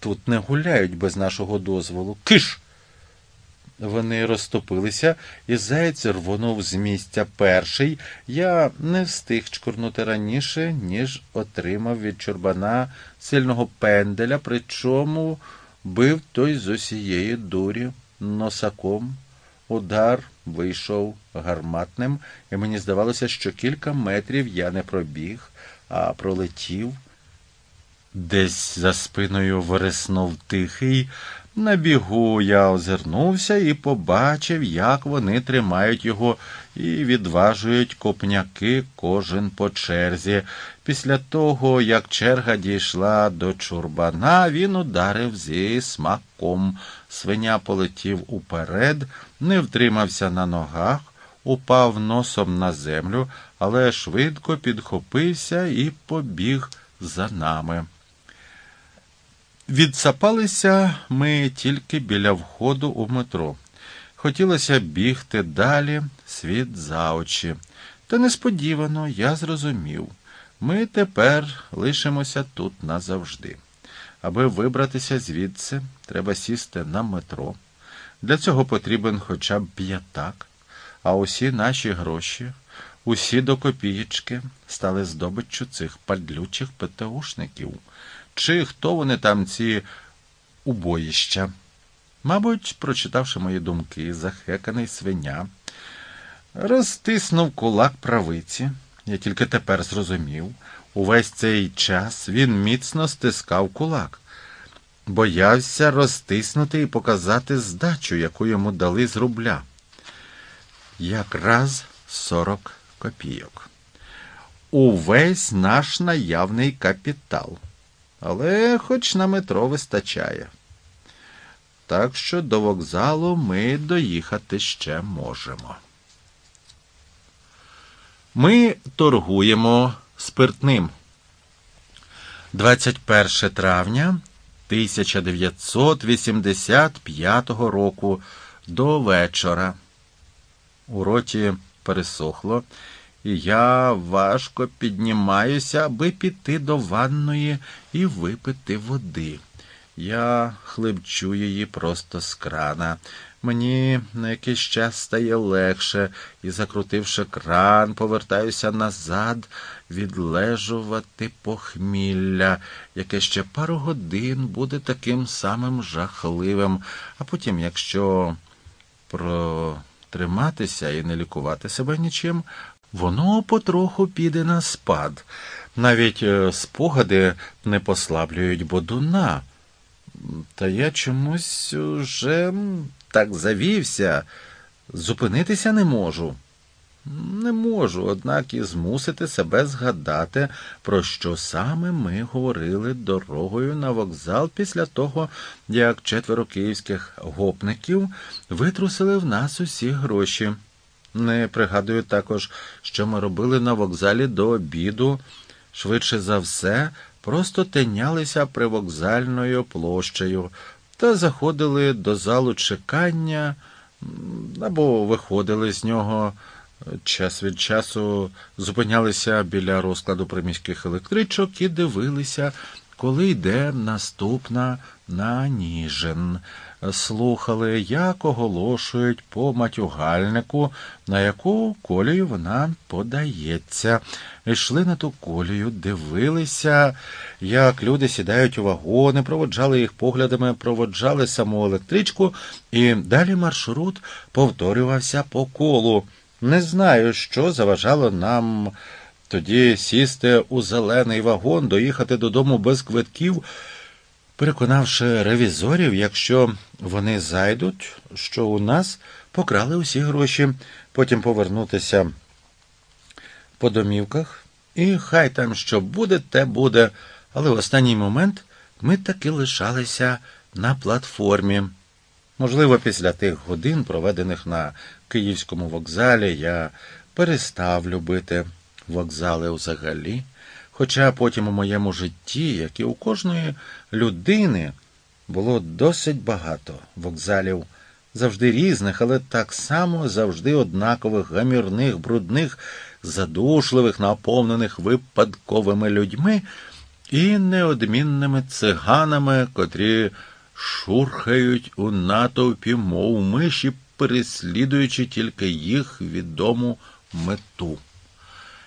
Тут не гуляють без нашого дозволу. Киш! Вони розтопилися, і заєць рвонув з місця перший. Я не встиг чкурнути раніше, ніж отримав від чурбана сильного пенделя, причому бив той з усієї дурі носаком. Удар вийшов гарматним, і мені здавалося, що кілька метрів я не пробіг, а пролетів. Десь за спиною вириснув тихий. На бігу я озирнувся і побачив, як вони тримають його і відважують копняки кожен по черзі. Після того, як черга дійшла до чурбана, він ударив зі смаком. Свиня полетів уперед, не втримався на ногах, упав носом на землю, але швидко підхопився і побіг за нами. Відсапалися ми тільки біля входу у метро. Хотілося бігти далі, світ за очі. Та несподівано я зрозумів ми тепер лишимося тут назавжди. Аби вибратися звідси, треба сісти на метро. Для цього потрібен хоча б п'ятак, а усі наші гроші, усі до копієчки стали здобиччю цих падлючих ПТУшників. Чи хто вони там, ці убоїща? Мабуть, прочитавши мої думки, захеканий свиня, розтиснув кулак правиці. Я тільки тепер зрозумів. Увесь цей час він міцно стискав кулак, боявся розтиснути і показати здачу, яку йому дали з рубля. Якраз сорок копійок. Увесь наш наявний капітал але хоч на метро вистачає. Так що до вокзалу ми доїхати ще можемо. Ми торгуємо спиртним. 21 травня 1985 року до вечора. У роті пересохло і я важко піднімаюся, аби піти до ванної і випити води. Я хлебчу її просто з крана. Мені на якийсь час стає легше і, закрутивши кран, повертаюся назад відлежувати похмілля, яке ще пару годин буде таким самим жахливим, а потім, якщо протриматися і не лікувати себе нічим, воно потроху піде на спад. Навіть е, спогади не послаблюють бодуна. Та я чомусь уже так завівся, зупинитися не можу. Не можу, однак і змусити себе згадати, про що саме ми говорили дорогою на вокзал після того, як четверо київських гопників витрусили в нас усі гроші. Не пригадую також, що ми робили на вокзалі до обіду. Швидше за все, просто тинялися привокзальною площею та заходили до залу чекання або виходили з нього. Час від часу зупинялися біля розкладу приміських електричок і дивилися, коли йде наступна на Ніжин слухали, як оголошують по матюгальнику, на яку колію вона подається. Йшли на ту колію, дивилися, як люди сідають у вагони, проводжали їх поглядами, проводжали саму електричку, і далі маршрут повторювався по колу. Не знаю, що заважало нам тоді сісти у зелений вагон, доїхати додому без квитків переконавши ревізорів, якщо вони зайдуть, що у нас покрали усі гроші, потім повернутися по домівках, і хай там що буде, те буде. Але в останній момент ми таки лишалися на платформі. Можливо, після тих годин, проведених на київському вокзалі, я перестав любити вокзали взагалі. Хоча потім у моєму житті, як і у кожної людини, було досить багато вокзалів, завжди різних, але так само завжди однакових, гамірних, брудних, задушливих, наповнених випадковими людьми, і неодмінними циганами, котрі шурхають у натовпі, мов миші, переслідуючи тільки їх відому мету.